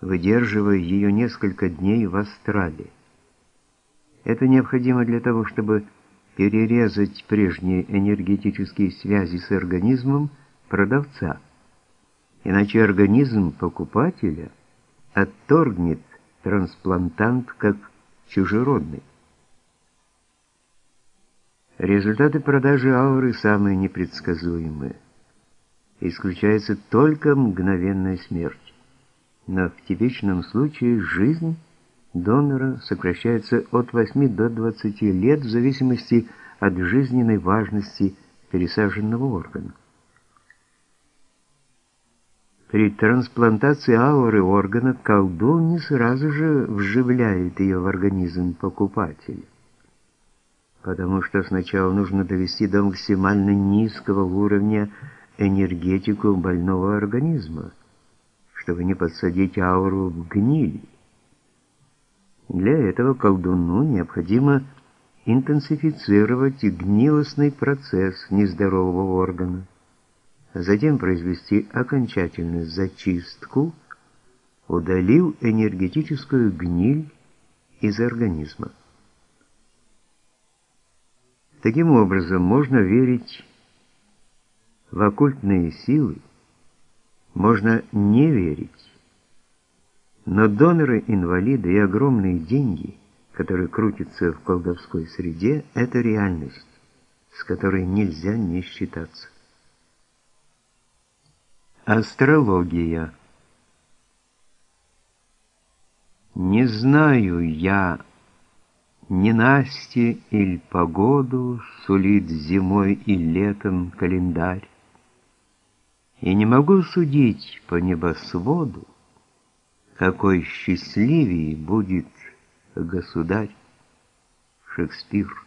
выдерживая ее несколько дней в астрале. Это необходимо для того, чтобы перерезать прежние энергетические связи с организмом продавца. Иначе организм покупателя отторгнет трансплантант как чужеродный. Результаты продажи ауры самые непредсказуемые. Исключается только мгновенная смерть. Но в типичном случае жизнь донора сокращается от 8 до 20 лет в зависимости от жизненной важности пересаженного органа. При трансплантации ауры органа колдун не сразу же вживляет ее в организм покупателя, потому что сначала нужно довести до максимально низкого уровня энергетику больного организма, чтобы не подсадить ауру в гниль. Для этого колдуну необходимо интенсифицировать гнилостный процесс нездорового органа, затем произвести окончательную зачистку, удалив энергетическую гниль из организма. Таким образом, можно верить в оккультные силы, можно не верить, но доноры-инвалиды и огромные деньги, которые крутятся в колдовской среде, это реальность, с которой нельзя не считаться. Астрология. Не знаю я, ненастье или погоду Сулит зимой и летом календарь, И не могу судить по небосводу, какой счастливее будет государь Шекспир.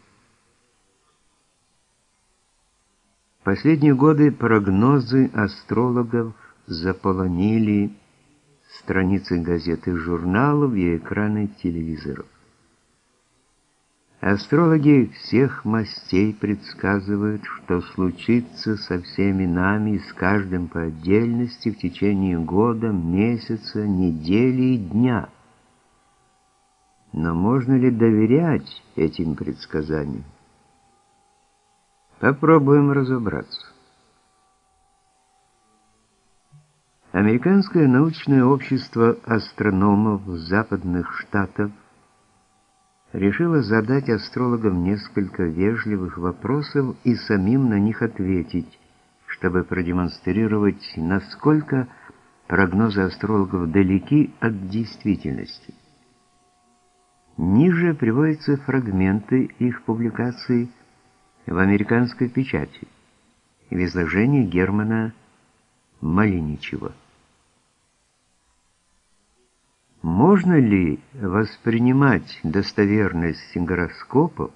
Последние годы прогнозы астрологов заполонили страницы газет и журналов и экраны телевизоров. Астрологи всех мастей предсказывают, что случится со всеми нами и с каждым по отдельности в течение года, месяца, недели и дня. Но можно ли доверять этим предсказаниям? Попробуем разобраться. Американское научное общество астрономов западных штатов – решила задать астрологам несколько вежливых вопросов и самим на них ответить, чтобы продемонстрировать, насколько прогнозы астрологов далеки от действительности. Ниже приводятся фрагменты их публикаций в американской печати в изложении Германа Малиничева. Можно ли воспринимать достоверность гороскопов,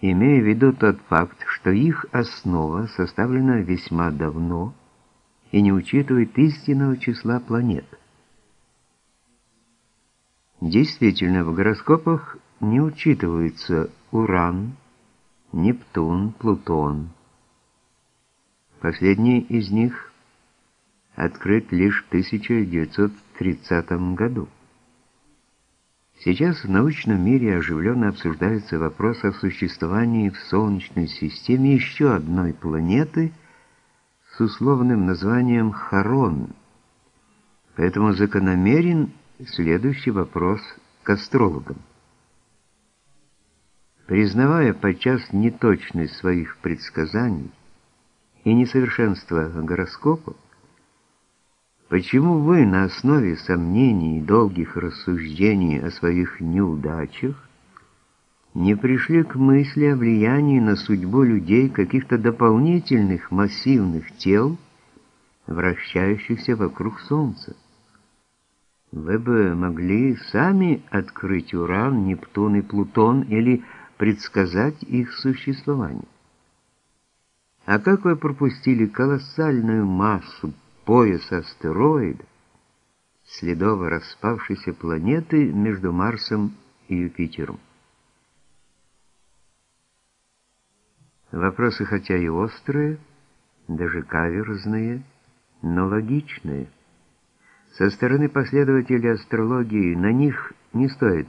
имея в виду тот факт, что их основа составлена весьма давно и не учитывает истинного числа планет? Действительно, в гороскопах не учитываются Уран, Нептун, Плутон. Последний из них открыт лишь в 1930 году. Сейчас в научном мире оживленно обсуждается вопрос о существовании в Солнечной системе еще одной планеты с условным названием Харон. Поэтому закономерен следующий вопрос к астрологам. Признавая подчас неточность своих предсказаний и несовершенство гороскопов, Почему вы на основе сомнений и долгих рассуждений о своих неудачах не пришли к мысли о влиянии на судьбу людей каких-то дополнительных массивных тел, вращающихся вокруг Солнца? Вы бы могли сами открыть Уран, Нептун и Плутон или предсказать их существование. А как вы пропустили колоссальную массу пояс астероида, следов распавшейся планеты между Марсом и Юпитером. Вопросы хотя и острые, даже каверзные, но логичные. Со стороны последователей астрологии на них не стоит